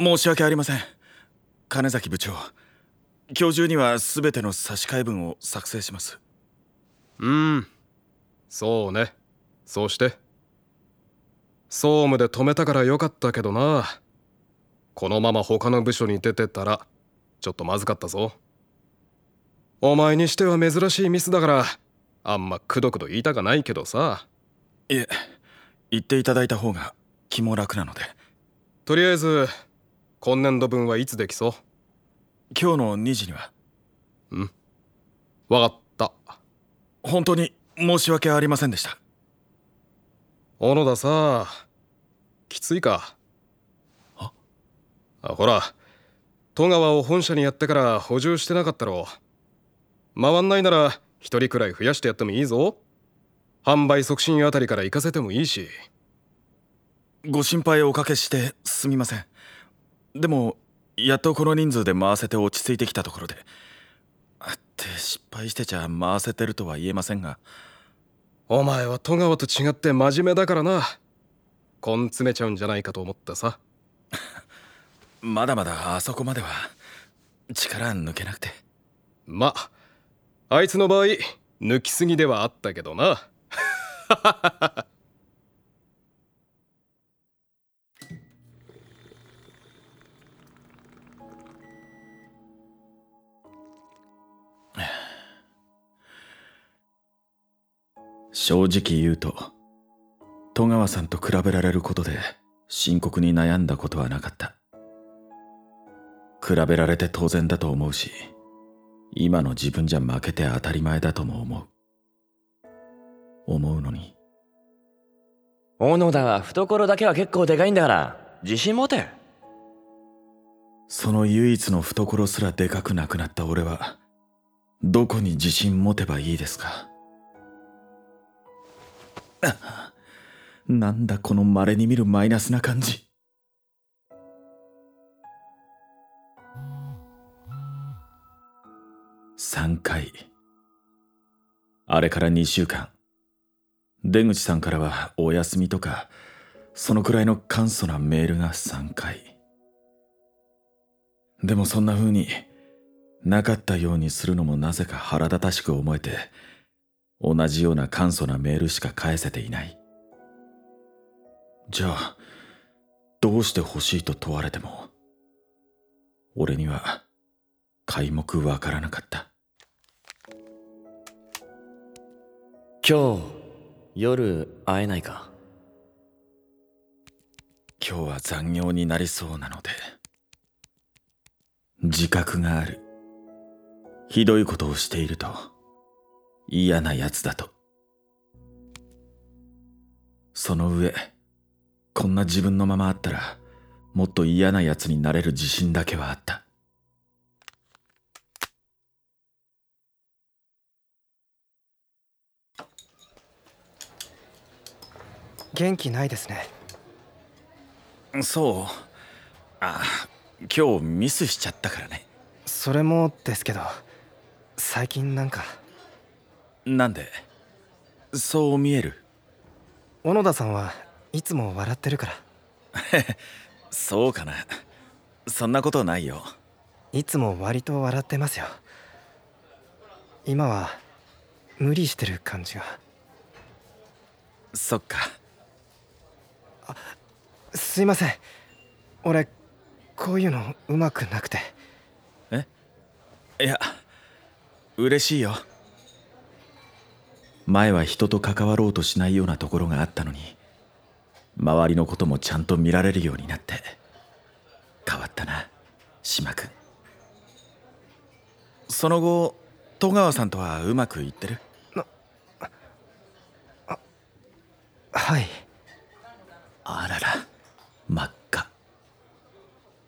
申し訳ありません。金崎部長。今日中には全ての差し替え文を作成します。うん。そうね。そうして。総務で止めたからよかったけどな。このまま他の部署に出てったらちょっとまずかったぞ。お前にしては珍しいミスだからあんまくどくど言いたかないけどさ。いえ言っていただいた方が気も楽なので。とりあえず今年度分はいつできそう？今日の2時には。うん。わかった。本当に申し訳ありませんでした。小野田さきついか？あ？あほら戸川を本社にやってから補充してなかったろ。回んないなら一人くらい増やしてやってもいいぞ。販売促進あたりから行かせてもいいし。ご心配おかけしてすみませんでもやっとこの人数で回せて落ち着いてきたところで。って失敗してちゃ回せてるとは言えませんが。お前は戸川と違って真面目だからな。根詰めちゃうんじゃないかと思ってさ。まだまだあそこまでは力抜けなくて。まあいつの場合抜きすぎではあったけどな 正直言うと戸川さんと比べられることで深刻に悩んだことはなかった。比べられて当然だと思うし今の自分じゃ負けて当たり前だとも思う。思うのに。小野田は懐だけは結構でかいんだから自信持て。その唯一の懐すらでかくなくなった俺はどこに自信持てばいいですか？あなんだこの稀に見るマイナスな感じ。3回。あれから2週間。出口さんからはお休みとかそのくらいの簡素なメールが3回。でもそんな風になかったようにするのもなぜか腹立たしく思えて同じような簡素なメールしか返せていない。じゃあどうして欲しいと問われても俺には皆目わからなかった。今日夜会えないか？今日は残業になりそうなので自覚がある。ひどいことをしていると嫌な奴だと。その上こんな自分のままあったらもっと嫌な奴になれる自信だけはあった。元気ないですね。そう。あ今日ミスしちゃったからね。それもですけど最近なんかなんで？そう見える？小野田さんはいつも笑ってるから。そうかな。そんなことないよ。いつも割と笑ってますよ。今は無理してる感じが。そっか。すいません。俺こういうのうまくなくて。え？いや嬉しいよ前は人と関わろうとしないようなところがあったのに周りのこともちゃんと見られるようになって変わったな島君。その後戸川さんとはうまくいってる？はい。あらら真っ赤。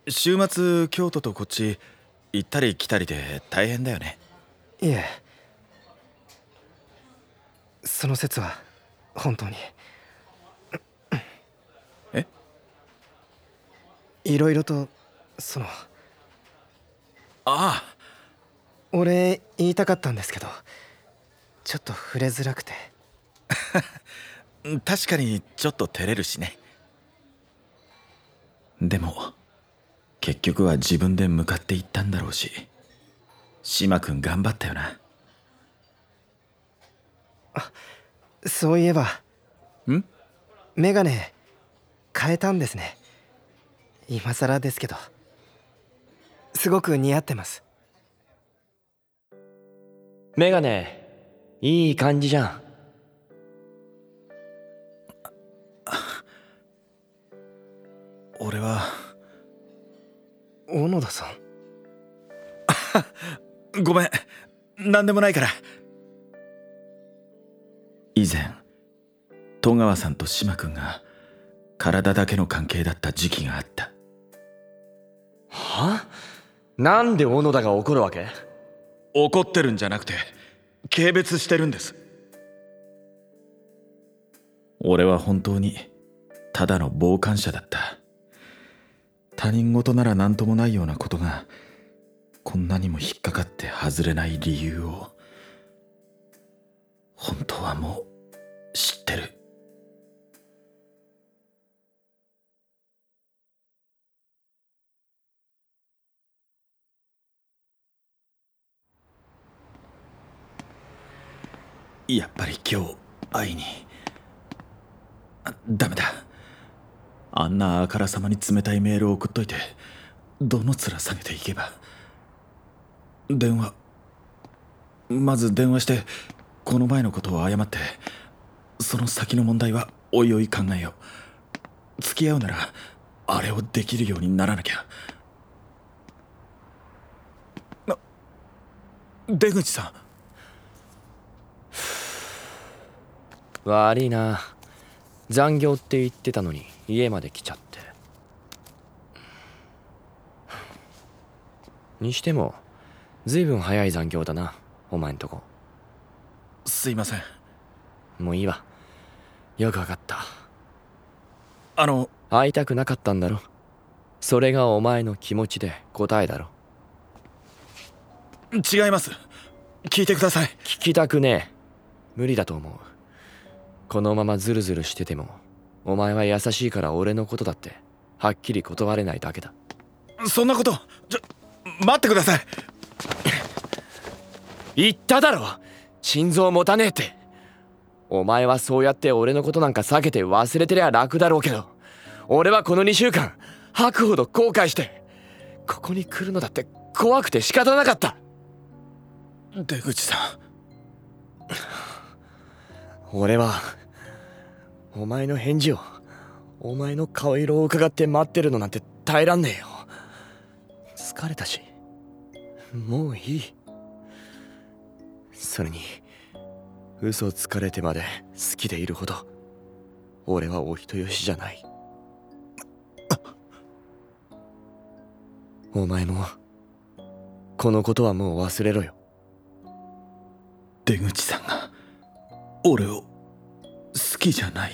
週末京都とこっち行ったり来たりで大変だよね。いえその説は本当に。え？いろいろとそのああ。俺言いたかったんですけどちょっと触れづらくて。う ん確かにちょっと照れるしね。でも結局は自分で向かっていったんだろうし島君頑張ったよなそういえば。ん？メガネ変えたんですね。今更ですけど。すごく似合ってます。メガネいい感じじゃん。俺は小野田さん。ごめん何でもないから以前戸川さんと島君が体だけの関係だった時期があった。は？なんで小野田が怒るわけ？怒ってるんじゃなくて軽蔑してるんです。俺は本当にただの傍観者だった。他人事なら何ともないようなことがこんなにも引っかかって外れない理由を。本当はもう知ってる。やっぱり今日会いに。ダメだ。あんなあからさまに冷たいメールを送っといてどの面下げていけば。電話。まず電話してこの前のことを謝って。その先の問題はおいおい考えよう。付き合うならあれをできるようにならなきゃ。な出口さん。悪いな。残業って言ってたのに家まで来ちゃって。にしてもずいぶん早い残業だなお前んとこ。すいません。もういいわよくわかった。あの会いたくなかったんだろ。それがお前の気持ちで答えだろ。違います。聞いてください。聞きたくねえ。無理だと思う。このままズルズルしててもお前は優しいから俺のことだってはっきり断れないだけだ。そんなことちょ待ってください。言っただろ。心臓持たねえってお前はそうやって俺のことなんか避けて忘れてりゃ楽だろうけど俺はこの2週間吐くほど後悔してここに来るのだって怖くて仕方なかった。出口さん。俺はお前の返事をお前の顔色を伺って待ってるのなんて耐えらんねえよ。疲れたしもういい。それに嘘つかれてまで好きでいるほど俺はお人よしじゃない。お前もこのことはもう忘れろよ。出口さんが俺を好きじゃない。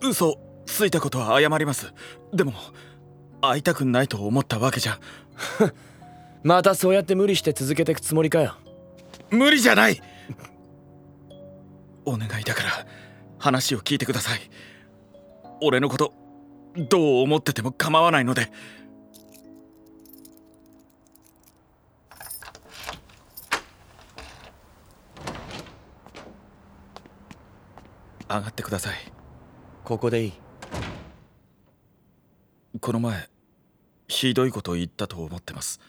嘘ついたことは謝ります。でも会いたくないと思ったわけじゃ。またそうやって無理して続けてくつもりかよ無理じゃない。お願いだから話を聞いてください。俺のことどう思ってても構わないので。上がってください。ここでいい。この前ひどいことを言ったと思ってます。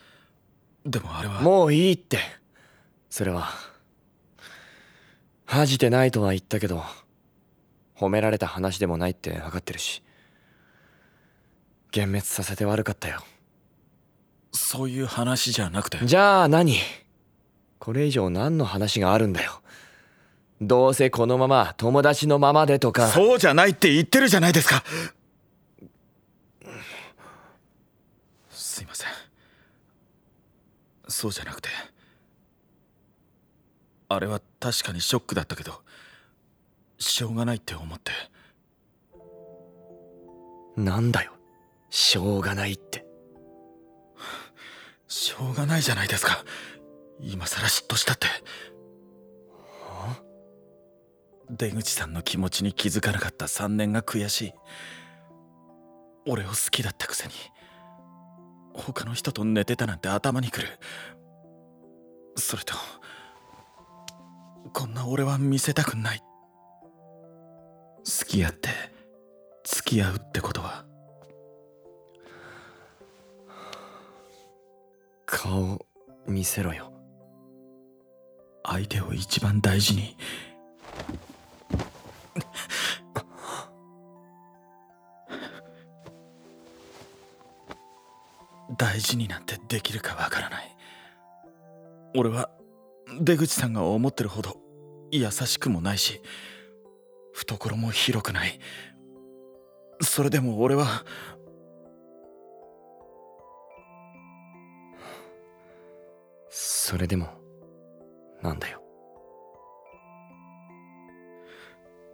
でもあれは。もういいってそれは恥じてないとは言ったけど褒められた話でもないって分かってるし幻滅させて悪かったよ。そういう話じゃなくて。じゃあ何？これ以上何の話があるんだよ。どうせこのまま友達のままでとか。そうじゃないって言ってるじゃないですか。すいません。そうじゃなくてあれは確かにショックだったけどしょうがないって思って。なんだよ。しょうがないって。しょうがないじゃないですか。今さら嫉妬したって。出口さんの気持ちに気づかなかった3年が悔しい。俺を好きだったくせに他の人と寝てたなんて頭にくる。それとこんな俺は見せたくない。付き合って付き合うってことは。顔見せろよ。相手を一番大事に。大事になんてできるかわからない。俺は出口さんが思ってるほど優しくもないし懐も広くない。それでも俺はそれでもなんだよ。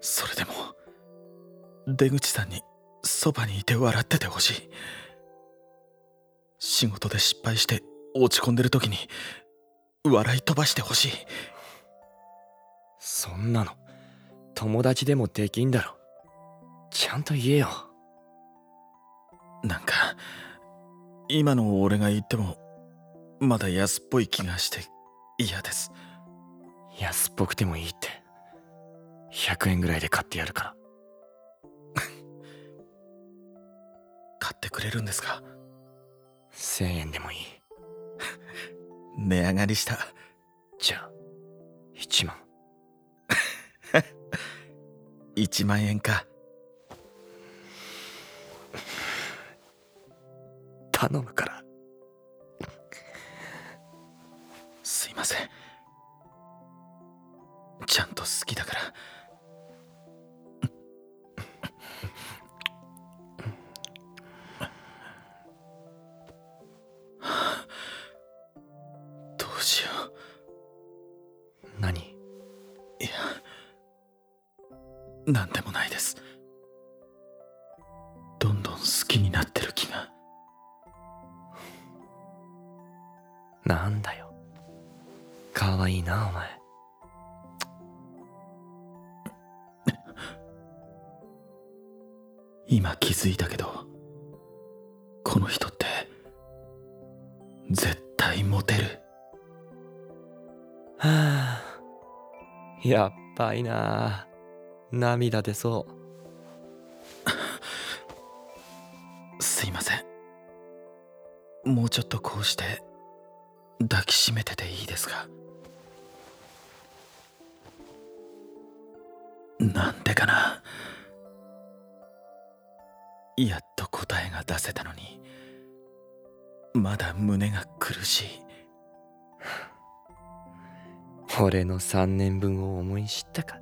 それでも出口さんにそばにいて笑っててほしい。仕事で失敗して落ち込んでる時に笑い飛ばしてほしい。そんなの友達でもできんだろ。ちゃんと言えよ。なんか今の俺が言ってもまだ安っぽい気がして嫌です。安っぽくてもいいって。100円ぐらいで買ってやるから。買ってくれるんですか？1000円でもいい 値上がりした。じゃあ1万。1万円か。頼むからうしよう。何？いやなんでもないです。どんどん好きになってる気が。なんだよ。かわいいなお前。今気づいたけどこの人って絶対モテる。はあ。やっばいな涙出そう。すいません。もうちょっとこうして抱きしめてていいですか？なんでかな？やっと答えが出せたのにまだ胸が苦しい。俺の3年分を思い知ったか？